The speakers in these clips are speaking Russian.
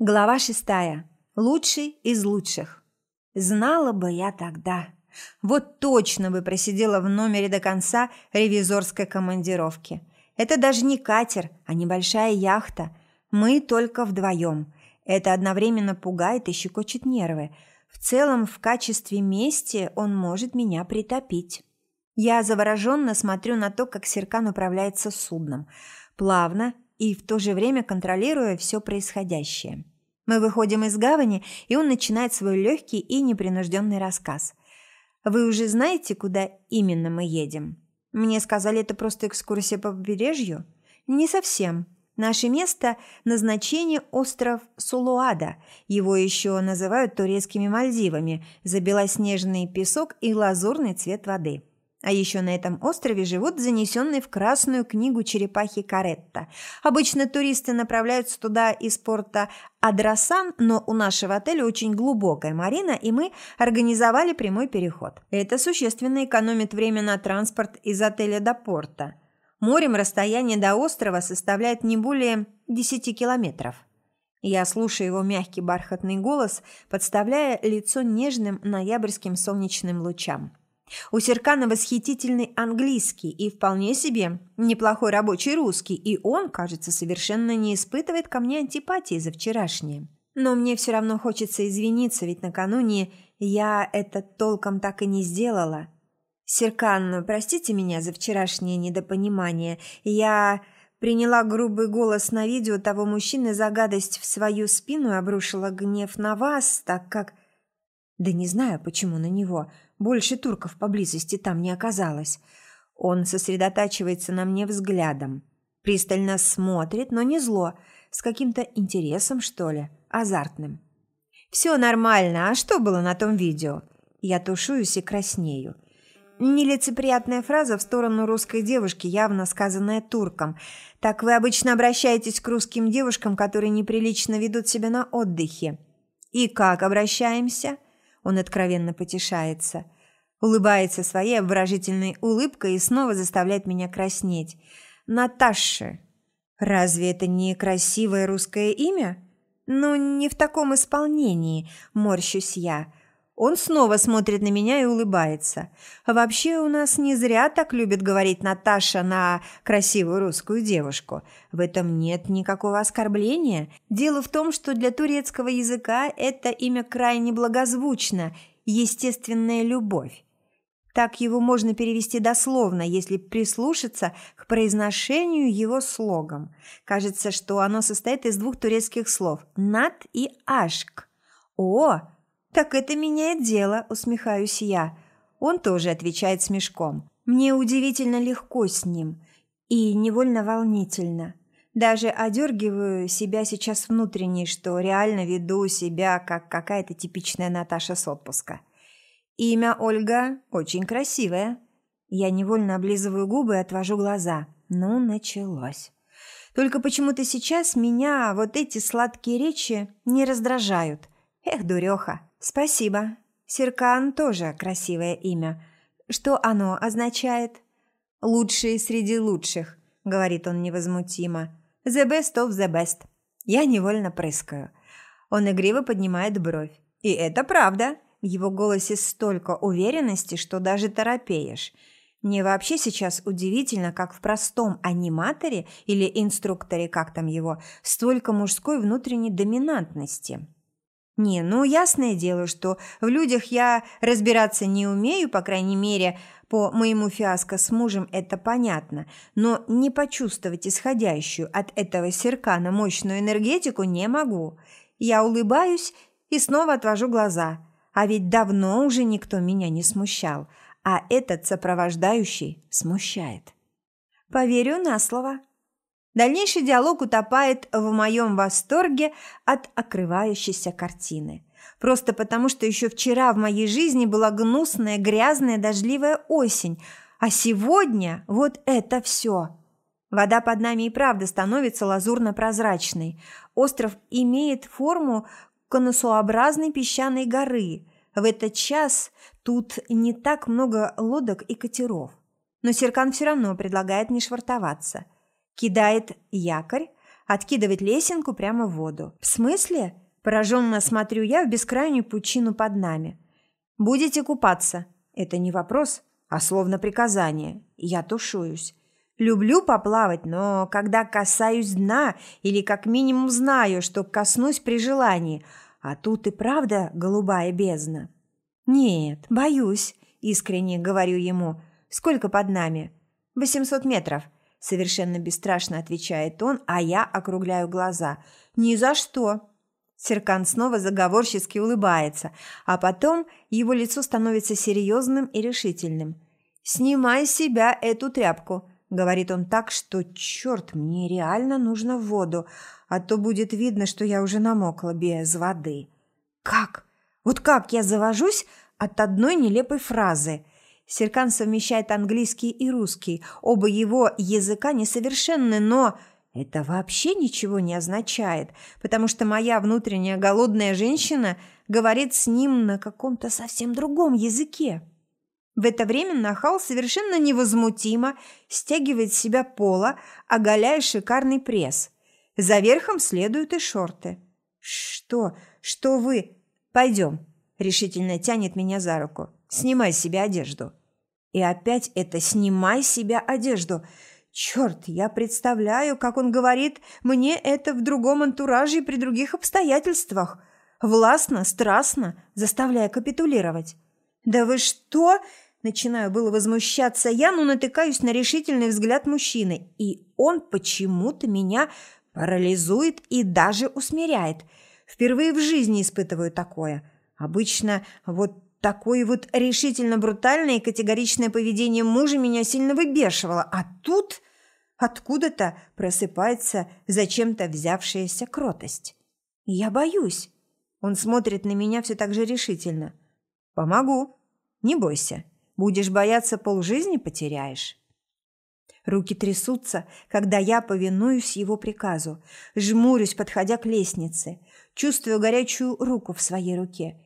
Глава шестая. Лучший из лучших. Знала бы я тогда. Вот точно бы просидела в номере до конца ревизорской командировки. Это даже не катер, а небольшая яхта. Мы только вдвоем. Это одновременно пугает и щекочет нервы. В целом, в качестве мести он может меня притопить. Я завороженно смотрю на то, как Серкан управляется судном. Плавно, и в то же время контролируя все происходящее. Мы выходим из гавани, и он начинает свой легкий и непринужденный рассказ. «Вы уже знаете, куда именно мы едем?» «Мне сказали, это просто экскурсия по побережью?» «Не совсем. Наше место – назначение остров Сулуада. Его еще называют турецкими Мальдивами за белоснежный песок и лазурный цвет воды». А еще на этом острове живут занесенные в Красную книгу черепахи Каретта. Обычно туристы направляются туда из порта Адрасан, но у нашего отеля очень глубокая марина, и мы организовали прямой переход. Это существенно экономит время на транспорт из отеля до порта. Морем расстояние до острова составляет не более 10 километров. Я слушаю его мягкий бархатный голос, подставляя лицо нежным ноябрьским солнечным лучам. У Серкана восхитительный английский и вполне себе неплохой рабочий русский, и он, кажется, совершенно не испытывает ко мне антипатии за вчерашнее. Но мне все равно хочется извиниться, ведь накануне я это толком так и не сделала. Серкан, простите меня за вчерашнее недопонимание. Я приняла грубый голос на видео того мужчины за гадость в свою спину и обрушила гнев на вас, так как... Да не знаю, почему на него – больше турков поблизости там не оказалось. Он сосредотачивается на мне взглядом. Пристально смотрит, но не зло, с каким-то интересом, что ли, азартным. «Все нормально, а что было на том видео?» Я тушуюсь и краснею. Нелицеприятная фраза в сторону русской девушки, явно сказанная турком. Так вы обычно обращаетесь к русским девушкам, которые неприлично ведут себя на отдыхе. И как обращаемся? Он откровенно потешается. Улыбается своей обворожительной улыбкой и снова заставляет меня краснеть. Наташа. Разве это не красивое русское имя? Ну, не в таком исполнении, морщусь я. Он снова смотрит на меня и улыбается. вообще у нас не зря так любит говорить Наташа на красивую русскую девушку. В этом нет никакого оскорбления. Дело в том, что для турецкого языка это имя крайне благозвучно – естественная любовь. Так его можно перевести дословно, если прислушаться к произношению его слогом. Кажется, что оно состоит из двух турецких слов «нат» и «ашк». О, «Так это меняет дело», – усмехаюсь я. Он тоже отвечает смешком. Мне удивительно легко с ним и невольно волнительно. Даже одергиваю себя сейчас внутренне, что реально веду себя как какая-то типичная Наташа с отпуска. Имя Ольга очень красивое. Я невольно облизываю губы и отвожу глаза. Ну, началось. Только почему-то сейчас меня вот эти сладкие речи не раздражают. Эх, дуреха. «Спасибо. Серкан тоже красивое имя. Что оно означает?» «Лучшие среди лучших», — говорит он невозмутимо. «The best of the best». Я невольно прыскаю. Он игриво поднимает бровь. «И это правда». В его голосе столько уверенности, что даже торопеешь. Мне вообще сейчас удивительно, как в простом аниматоре или инструкторе, как там его, столько мужской внутренней доминантности. Не, ну ясное дело, что в людях я разбираться не умею, по крайней мере, по моему фиаско с мужем это понятно, но не почувствовать исходящую от этого серкана мощную энергетику не могу. Я улыбаюсь и снова отвожу глаза, а ведь давно уже никто меня не смущал, а этот сопровождающий смущает. Поверю на слово. Дальнейший диалог утопает в моем восторге от окрывающейся картины. Просто потому, что еще вчера в моей жизни была гнусная, грязная, дождливая осень, а сегодня вот это все. Вода под нами и правда становится лазурно-прозрачной. Остров имеет форму конусообразной песчаной горы. В этот час тут не так много лодок и катеров. Но Серкан все равно предлагает не швартоваться – кидает якорь, откидывать лесенку прямо в воду. В смысле? Пораженно смотрю я в бескрайнюю пучину под нами. Будете купаться. Это не вопрос, а словно приказание. Я тушуюсь. Люблю поплавать, но когда касаюсь дна или как минимум знаю, что коснусь при желании, а тут и правда голубая бездна. Нет, боюсь, искренне говорю ему. Сколько под нами? Восемьсот метров. Совершенно бесстрашно отвечает он, а я округляю глаза. Ни за что. Серкан снова заговорчески улыбается, а потом его лицо становится серьезным и решительным. «Снимай с себя эту тряпку», — говорит он так, что, черт, мне реально нужно в воду, а то будет видно, что я уже намокла без воды. «Как? Вот как я завожусь от одной нелепой фразы?» Серкан совмещает английский и русский. Оба его языка несовершенны, но это вообще ничего не означает, потому что моя внутренняя голодная женщина говорит с ним на каком-то совсем другом языке. В это время Нахал совершенно невозмутимо стягивает с себя пола, оголяя шикарный пресс. За верхом следуют и шорты. «Что? Что вы? Пойдем!» – решительно тянет меня за руку. «Снимай себя одежду!» И опять это «снимай себя одежду!» Черт, я представляю, как он говорит мне это в другом антураже и при других обстоятельствах. Властно, страстно, заставляя капитулировать. «Да вы что?» Начинаю было возмущаться я, но натыкаюсь на решительный взгляд мужчины, и он почему-то меня парализует и даже усмиряет. Впервые в жизни испытываю такое. Обычно вот такое вот решительно брутальное и категоричное поведение мужа меня сильно выбешивало, а тут откуда-то просыпается зачем-то взявшаяся кротость. Я боюсь. Он смотрит на меня все так же решительно. «Помогу. Не бойся». Будешь бояться, полжизни потеряешь. Руки трясутся, когда я повинуюсь его приказу. Жмурюсь, подходя к лестнице. Чувствую горячую руку в своей руке.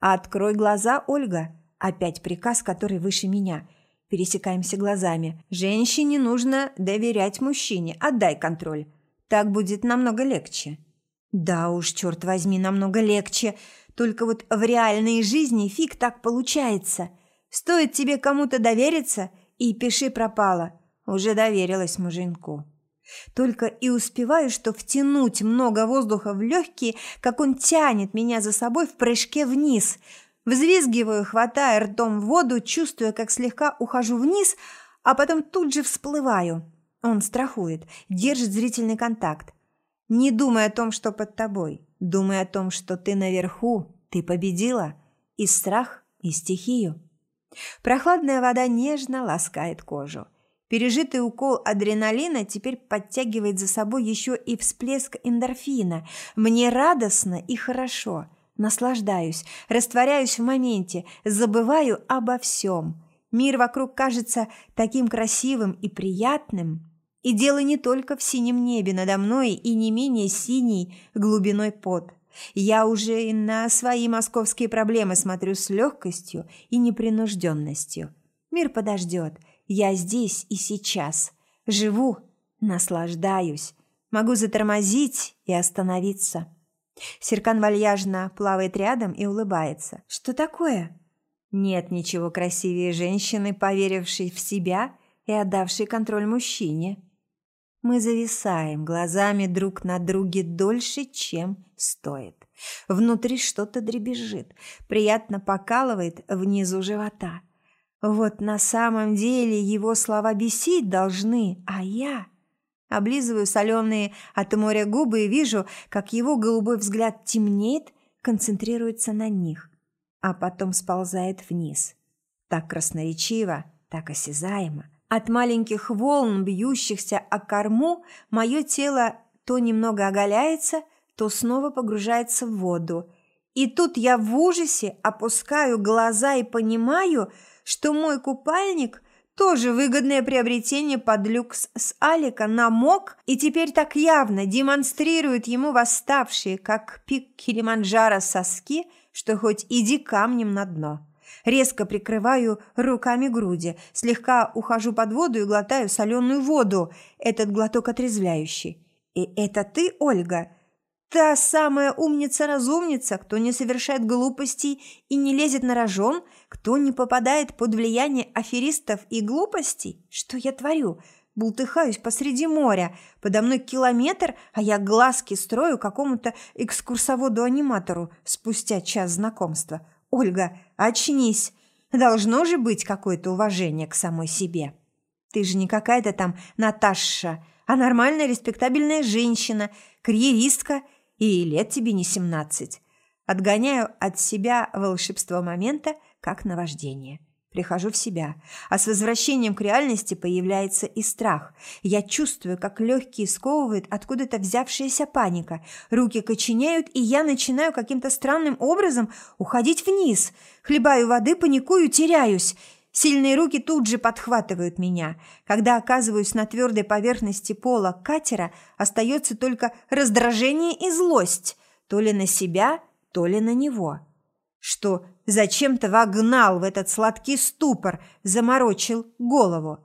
«Открой глаза, Ольга!» Опять приказ, который выше меня. Пересекаемся глазами. Женщине нужно доверять мужчине. Отдай контроль. Так будет намного легче. Да уж, черт возьми, намного легче. Только вот в реальной жизни фиг так получается – Стоит тебе кому-то довериться, и пиши пропало. Уже доверилась муженьку. Только и успеваю, что втянуть много воздуха в легкие, как он тянет меня за собой в прыжке вниз. Взвизгиваю, хватая ртом воду, чувствуя, как слегка ухожу вниз, а потом тут же всплываю. Он страхует, держит зрительный контакт. Не думай о том, что под тобой. Думай о том, что ты наверху, ты победила. И страх, и стихию. Прохладная вода нежно ласкает кожу. Пережитый укол адреналина теперь подтягивает за собой еще и всплеск эндорфина. Мне радостно и хорошо. Наслаждаюсь, растворяюсь в моменте, забываю обо всем. Мир вокруг кажется таким красивым и приятным. И дело не только в синем небе надо мной и не менее синей глубиной под. Я уже и на свои московские проблемы смотрю с легкостью и непринужденностью. Мир подождет. Я здесь и сейчас. Живу, наслаждаюсь. Могу затормозить и остановиться. Серкан вальяжно плавает рядом и улыбается. Что такое? Нет ничего красивее женщины, поверившей в себя и отдавшей контроль мужчине. Мы зависаем глазами друг на друге дольше, чем стоит. Внутри что-то дребезжит, приятно покалывает внизу живота. Вот на самом деле его слова бесить должны, а я... Облизываю соленые от моря губы и вижу, как его голубой взгляд темнеет, концентрируется на них, а потом сползает вниз. Так красноречиво, так осязаемо. От маленьких волн, бьющихся о корму, мое тело то немного оголяется, то снова погружается в воду. И тут я в ужасе опускаю глаза и понимаю, что мой купальник тоже выгодное приобретение под люкс с Алика намок и теперь так явно демонстрирует ему восставшие, как пик Килиманджаро соски, что хоть иди камнем на дно. Резко прикрываю руками груди, слегка ухожу под воду и глотаю соленую воду. Этот глоток отрезвляющий. И это ты, Ольга? Та самая умница-разумница, кто не совершает глупостей и не лезет на рожон, кто не попадает под влияние аферистов и глупостей? Что я творю? Бултыхаюсь посреди моря, подо мной километр, а я глазки строю какому-то экскурсоводу-аниматору спустя час знакомства. Ольга, очнись! Должно же быть какое-то уважение к самой себе. Ты же не какая-то там Наташа, а нормальная респектабельная женщина, карьеристка – и лет тебе не семнадцать. Отгоняю от себя волшебство момента, как наваждение. Прихожу в себя, а с возвращением к реальности появляется и страх. Я чувствую, как легкие сковывает откуда-то взявшаяся паника. Руки коченеют, и я начинаю каким-то странным образом уходить вниз. Хлебаю воды, паникую, теряюсь. Сильные руки тут же подхватывают меня. Когда оказываюсь на твердой поверхности пола катера, остается только раздражение и злость. То ли на себя, то ли на него. Что зачем-то вогнал в этот сладкий ступор, заморочил голову.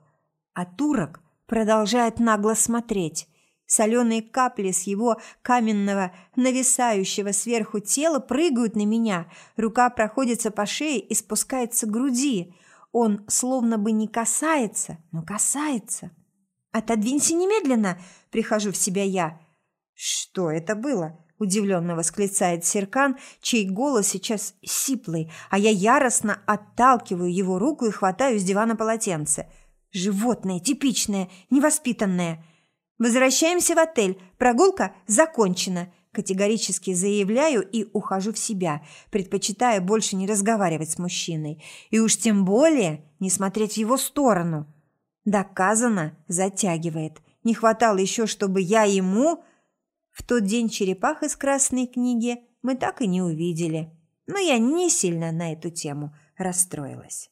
А турок продолжает нагло смотреть. Соленые капли с его каменного, нависающего сверху тела прыгают на меня. Рука проходится по шее и спускается к груди – он словно бы не касается, но касается. «Отодвинься немедленно!» – прихожу в себя я. «Что это было?» – удивленно восклицает Серкан, чей голос сейчас сиплый, а я яростно отталкиваю его руку и хватаю с дивана полотенце. Животное, типичное, невоспитанное. Возвращаемся в отель. Прогулка закончена. Категорически заявляю и ухожу в себя, предпочитая больше не разговаривать с мужчиной. И уж тем более не смотреть в его сторону. Доказано, затягивает. Не хватало еще, чтобы я ему... В тот день черепах из красной книги мы так и не увидели. Но я не сильно на эту тему расстроилась.